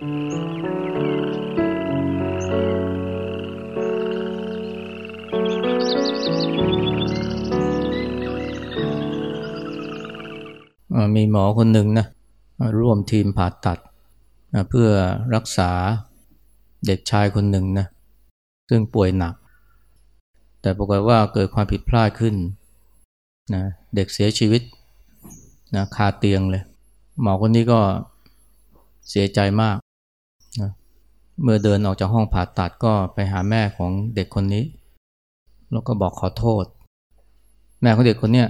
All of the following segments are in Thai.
มีหมอคนหนึ่งนะร่วมทีมผ่าตัด เพื่อรักษาเด็กชายคนหนึ่งนะซึ่งป่วยหนัก แต่ปรากฏว่าเกิดความผิดพลาดขึ้นนะเด็กเสียชีวิตนะคาเตียงเลย หมอคนนี้ก็เสียใจมาก เมื่อเดินออกจากห้องผ่าตัดก็ไปหาแม่ของเด็กคนนี้ แล้วก็บอกขอโทษ แม่ของเด็กคนนี้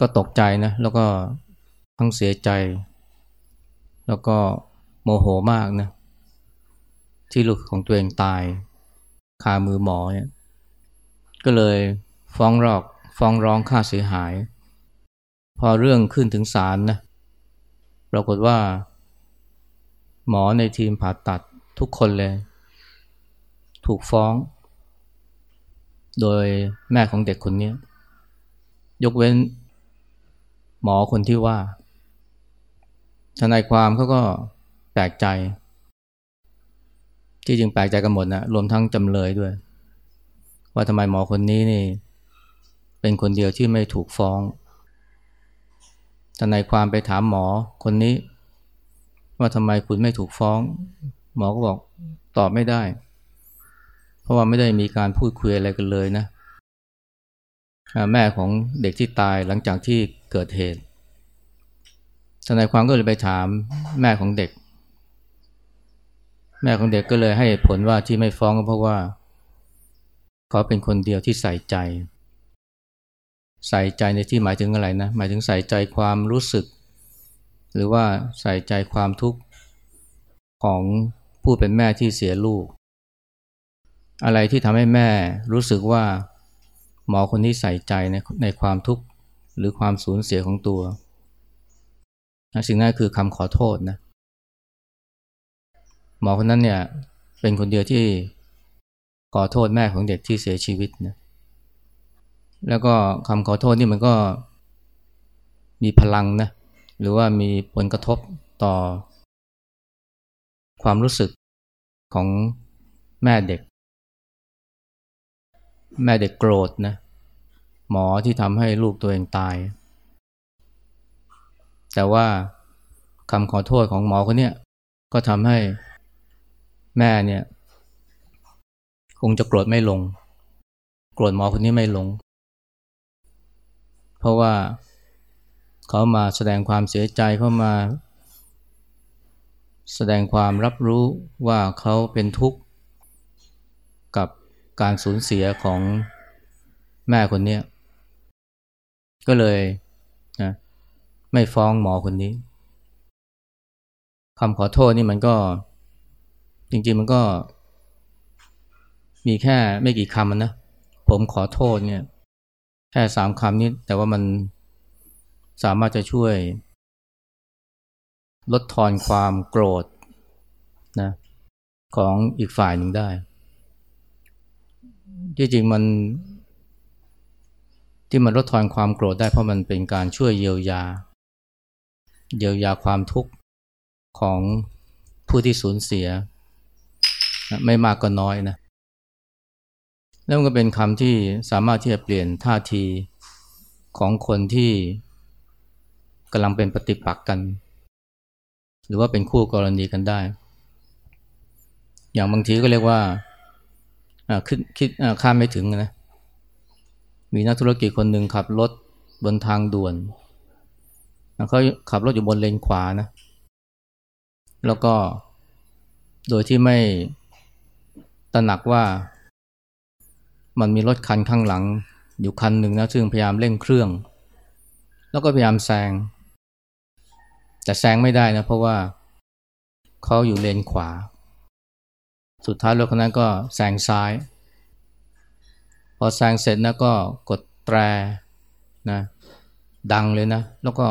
ก็ตกใจนะแล้วก็ทั้งเสียใจ แล้วก็โมโหมากนะที่ลูกของตัวเองตายคามือหมอเนี่ยก็เลยฟ้องร้องฟ้องร้องค่าเสียหาย พอเรื่องขึ้นถึงศาลนะปรากฏว่า หมอในทีมผ่าตัด ทุกคนเลย ถูกฟ้อง โดยแม่ของเด็กคนนี้ ยกเว้น หมอคนที่ว่า ทนายความเขาก็แปลกใจ ที่จริงแปลกใจกันหมดนะรวมทั้งจำเลยด้วย ว่าทำไมหมอคนนี้นี่ เป็นคนเดียวที่ไม่ถูกฟ้อง ทนายความไปถามหมอคนนี้ ว่าทำไมคุณไม่ถูกฟ้อง หมอก็บอกตอบไม่ได้ เพราะว่าไม่ได้มีการพูดคุยอะไรกันเลยนะแม่ของเด็กที่ตายหลังจากที่เกิดเหตุทนายความก็เลยไปถามแม่ของเด็ก แม่ของเด็กก็เลยให้ผลว่าที่ไม่ฟ้องก็เพราะว่าเขาเป็นคนเดียวที่ใส่ใจ ใส่ใจในที่หมายถึงอะไรนะ หมายถึงใส่ใจความรู้สึก หรือว่าใส่ใจความทุกข์ของ ผู้เป็นแม่ที่เสียลูก อะไรที่ทำให้แม่รู้สึกว่าหมอคนนี้ใส่ใจในในความทุกข์หรือความสูญเสียของตัว สิ่งนั้นคือคำขอโทษนะ หมอคนนั้นเนี่ยเป็นคนเดียวที่ขอโทษแม่ของเด็กที่เสียชีวิตนะ แล้วก็คำขอโทษนี่มันก็มีพลังนะ หรือว่ามีผลกระทบต่อ ความรู้สึกของแม่เด็ก แม่เด็กโกรธนะหมอที่ทำให้ลูกตัวเองตาย แต่ว่าคำขอโทษของหมอคนนี้ก็ทำให้แม่เนี่ยคงจะโกรธไม่ลง โกรธหมอคนนี้ไม่ลง เพราะว่าเขามาแสดงความเสียใจเข้ามา แสดงความรับรู้ว่าเขาเป็นทุกข์กับการสูญเสียของแม่คนนี้ก็เลยนะไม่ฟ้องหมอคนนี้คำขอโทษนี่มันก็จริงๆมันก็ มีแค่ไม่กี่คำนะผมขอโทษเนี่ย แค่สามคำนี้แต่ว่ามันสามารถจะช่วย ลดทอนความโกรธนะของอีกฝ่ายหนึ่งได้จริงๆมัน ที่มันลดทอนความโกรธได้เพราะมันเป็นการช่วยเยียวยา เยียวยาความทุกข์ของผู้ที่สูญเสีย ไม่มากก็น้อยนะแล้วมันก็เป็นคำที่สามารถที่จะเปลี่ยนท่าทีของคนที่กำลังเป็นปฏิปักษ์กัน หรือว่าเป็นคู่กรณีกันได้ อย่างบางทีก็เรียกว่าคิดคิดข้ามไม่ถึงนะมีนักธุรกิจคนหนึ่งขับรถบนทางด่วนเขาขับรถอยู่บนเลนขวานะ แล้วก็โดยที่ไม่ตระหนักว่ามันมีรถคันข้างหลัง อยู่คันหนึ่งนะซึ่งพยายามเร่งเครื่อง แล้วก็พยายามแซง แต่แซงไม่ได้นะเพราะว่าเขาอยู่เลนขวา สุดท้ายรถคนนั้นก็แซงซ้าย พอแซงเสร็จนะก็กดแตรนะดังเลยนะ แล้วก็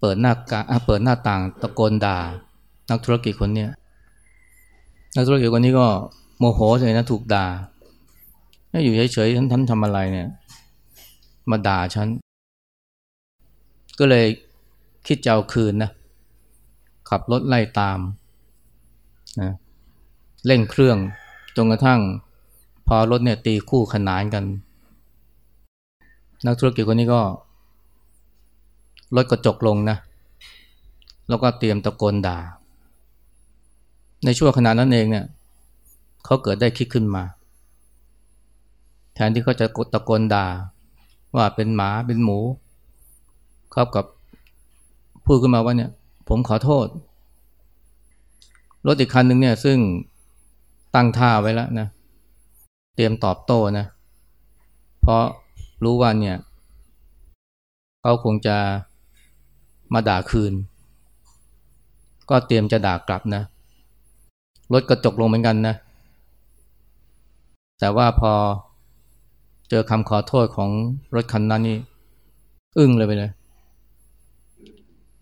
เปิดหน้ากาเปิดหน้าต่างตะโกนด่า นักธุรกิจคนเนี้ยนักธุรกิจคนนี้ก็โมโหเลยนะถูกด่าอยู่เฉยๆฉันทำอะไรเนี่ย มาด่าฉัน ก็เลย คิดจะเอาคืนนะขับรถไล่ตามนะเร่งเครื่องจนกระทั่งพอรถเนี่ยตีคู่ขนานกัน นักธุรกิจคนนี้ก็ลดกระจกลงนะ แล้วก็เตรียมตะโกนด่า ในช่วงขณะนั้นเองเนี่ยเขาเกิดได้คิดขึ้นมา แทนที่เขาจะตะโกนด่า ว่าเป็นหมาเป็นหมูเขากับ พูดขึ้นมาว่าเนี่ย ผมขอโทษ รถอีกคันหนึ่งเนี่ย ซึ่งตั้งท่าไว้แล้วนะ เตรียมตอบโต้นะ เพราะรู้ว่าเนี่ยเขาคงจะมาด่าคืน ก็เตรียมจะด่ากลับนะ รถกระจกลงเหมือนกันนะ แต่ว่าพอเจอคำขอโทษของรถคันนั้นนี่ อึ้งเลยไปเลย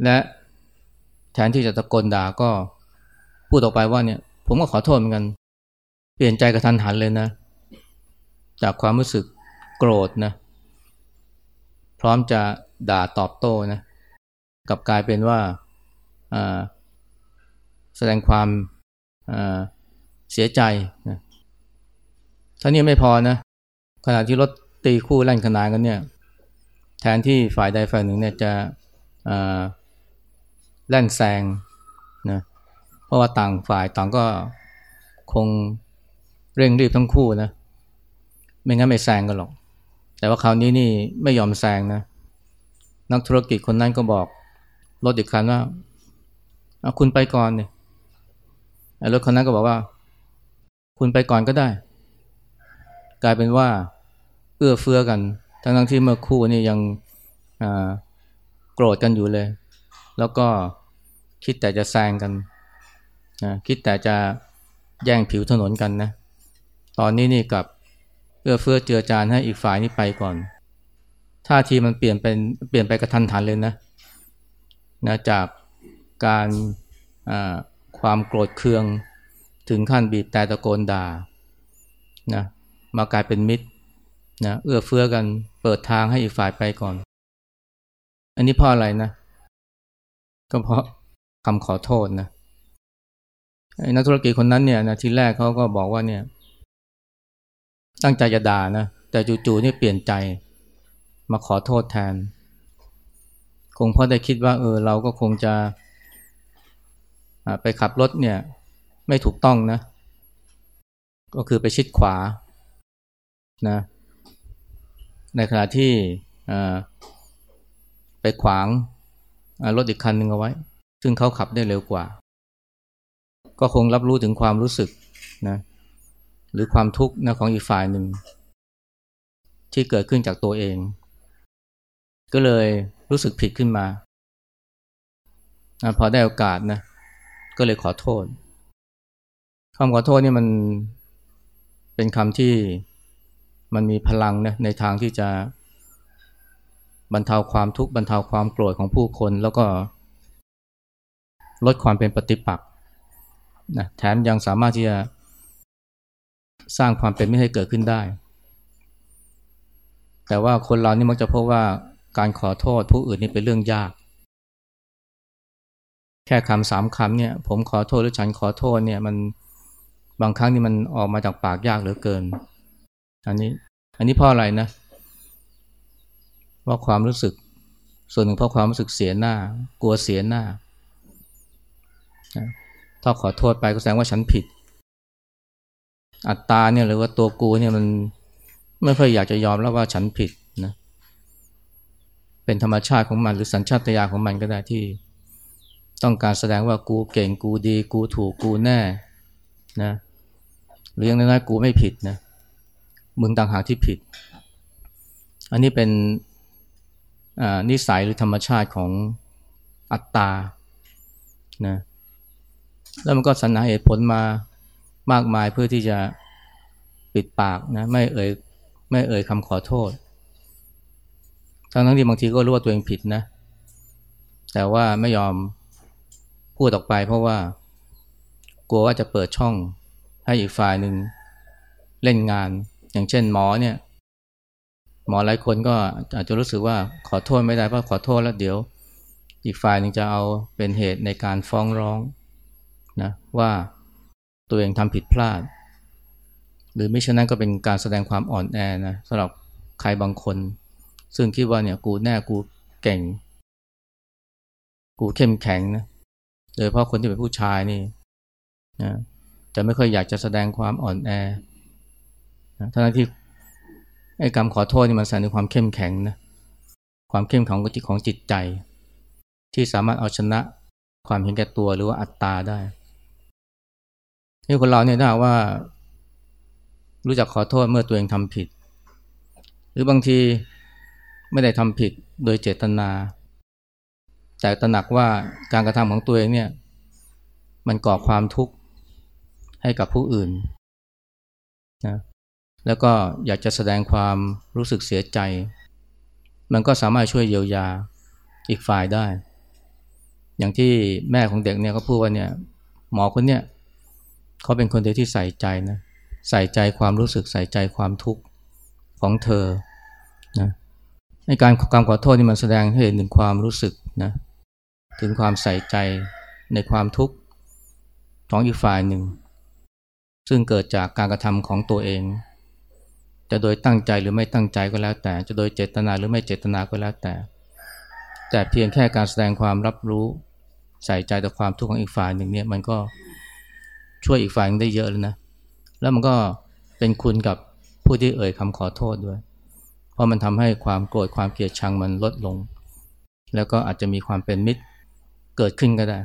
และแทนที่จะตะโกนด่าก็พูดออกไปว่าเนี่ย ผมก็ขอโทษเหมือนกัน เปลี่ยนใจกระทันหันเลยนะ จากความรู้สึกโกรธนะ พร้อมจะด่าตอบโต้นะกับกลายเป็นว่าแสดงความเสียใจนะท่านี้ไม่พอนะขณะที่รถตีคู่แล่นขนานกันเนี่ย แทนที่ฝ่ายใดฝ่ายหนึ่งเนี่ยจะ แล่นแซงนะเพราะว่าต่างฝ่ายต่างก็คงเร่งรีบทั้งคู่นะไม่งั้นไม่แซงกันหรอก แต่ว่าคราวนี้นี่ไม่ยอมแซงนะ นักธุรกิจคนนั้นก็บอกรถอีกคันว่าเอาคุณไปก่อนเนี่ยรถคนนั้นก็บอกว่า คุณไปก่อนก็ได้ กลายเป็นว่า เอื้อเฟื้อกัน ทั้งทั้งที่เมื่อคู่นี่ยังโกรธกันอยู่เลย แล้วก็คิดแต่จะแซงกันนะคิดแต่จะแย่งผิวถนนกันนะ ตอนนี้นี่กับเอื้อเฟื้อเจือจานให้อีกฝ่ายนี่ไปก่อนท่าทีมันเปลี่ยนเป็นเปลี่ยนไปกระทันหันเลยนะนะจากการความโกรธเคืองถึงขั้นบีบแต่ตะโกนด่านะมากลายเป็นมิตรนะเอื้อเฟื้อกันเปิดทางให้อีกฝ่ายไปก่อน อันนี้เพราะอะไรนะ ก็เพราะคำขอโทษนะนักธุรกิจคนนั้นเนี่ยนะทีแรกเขาก็บอกว่าเนี่ย ตั้งใจจะด่านะแต่จู่ๆนี่เปลี่ยนใจ มาขอโทษแทน คงเพราะได้คิดว่า เออ เราก็คงจะไปขับรถเนี่ย ไม่ถูกต้องนะ ก็คือไปชิดขวานะ ในขณะที่ไปขวาง รถอีกคันหนึ่งเอาไว้ ซึ่งเขาขับได้เร็วกว่า ก็คงรับรู้ถึงความรู้สึกนะหรือความทุกข์นะของอีกฝ่ายหนึ่ง ที่เกิดขึ้นจากตัวเอง ก็เลยรู้สึกผิดขึ้นมาอพอได้โอกาสนะก็เลยขอโทษคำขอโทษนี่มันเป็นคำที่มันมีพลังนะในทางที่จะ บรรเทาความทุกข์บรรเทาความโกรธของผู้คน แล้วก็ ลดความเป็นปฏิปักษ์นะแถมยังสามารถที่จะสร้างความเป็นไม่ให้เกิดขึ้นได้ แต่ว่าคนเรานี่มักจะพบว่าการขอโทษผู้อื่นนี่เป็นเรื่องยาก แค่คำสามคำเนี่ย ผมขอโทษหรือฉันขอโทษเนี่ยมันบางครั้งนี่มันออกมาจากปากยากเหลือเกิน อันนี้ อันนี้เพราะอะไรนะ ว่าความรู้สึก ส่วนหนึ่งเพราะความรู้สึกเสียหน้า กลัวเสียหน้า ถ้าขอโทษไปก็แสดงว่าฉันผิด อัตตาเนี่ยหรือว่าตัวกูเนี่ยมันไม่ค่อยอยากจะยอมแล้วว่าฉันผิดนะ เป็นธรรมชาติของมันหรือสัญชาตญาณของมันก็ได้ที่ต้องการแสดงว่ากูเก่งกูดี กูถูกกูแน่นะหรือยังน้อยกูไม่ผิดนะมึงต่างหากที่ผิด อันนี้เป็น นิสัยหรือธรรมชาติของอัตตานะแล้วมันก็สรรหาเหตุผลมามากมายเพื่อที่จะปิดปากนะไม่เอ่ยไม่เอ่ยคำขอโทษ ทั้งทั้งที่บางทีก็รู้ว่าตัวเองผิดนะ แต่ว่าไม่ยอมพูดออกไปเพราะว่า กลัวว่าจะเปิดช่องให้อีกฝ่ายหนึ่งเล่นงาน อย่างเช่นหมอเนี่ย หมอหลายคนก็อาจจะรู้สึกว่าขอโทษไม่ได้เพราะขอโทษแล้วเดี๋ยวอีกฝ่ายหนึ่งจะเอาเป็นเหตุในการฟ้องร้องนะว่าตัวเองทำผิดพลาด หรือไม่ฉะนั้นก็เป็นการแสดงความอ่อนแอนะสำหรับใครบางคน ซึ่งคิดว่าเนี่ยกูแน่กูเก่ง กูเข้มแข็งนะโดยเฉพาะคนที่เป็นผู้ชายนี่นะจะไม่ค่อยอยากจะแสดงความอ่อนแอนะทั้งที่ ไอ้กรรขอโทษนี่มันแสดงความเข้มแข็งนะความเข้มแข็งของจิตของจิตใจ ที่สามารถเอาชนะความเห็นแก่ตัวหรือว่าอัตตาได้นี่คนเราเนี่ยถ้าว่า รู้จักขอโทษเมื่อตัวเองทำผิด หรือบางทีไม่ได้ทำผิดโดยเจตนา แต่ตระหนักว่าการกระทำของตัวเองเนี่ยมันก่อความทุกข์ให้กับผู้อื่นนะ แล้วก็อยากจะแสดงความรู้สึกเสียใจ มันก็สามารถช่วยเยียวยาอีกฝ่ายได้ อย่างที่แม่ของเด็กเนี่ยก็พูดว่าเนี่ยหมอคนเนี้ยเขาเป็นคนเดียวที่ใส่ใจนะใส่ใจความรู้สึกใส่ใจความทุกข์ของเธอนะในการการขอโทษนี่มันแสดงให้เห็นถึงความรู้สึกนะถึงความใส่ใจในความทุกข์ของอีกฝ่ายหนึ่ง ซึ่งเกิดจากการกระทำของตัวเอง จะโดยตั้งใจหรือไม่ตั้งใจก็แล้วแต่ จะโดยเจตนาหรือไม่เจตนาก็แล้วแต่ แต่เพียงแค่การแสดงความรับรู้ใส่ใจต่อความทุกข์ของอีกฝ่ายหนึ่งเนี่ยมันก็ช่วยอีกฝ่ายได้เยอะเลยนะ แล้วมันก็เป็นคุณกับผู้ที่เอ่ยคำขอโทษด้วย เพราะมันทำให้ความโกรธความเกลียดชังมันลดลง แล้วก็อาจจะมีความเป็นมิตรเกิดขึ้นก็ได้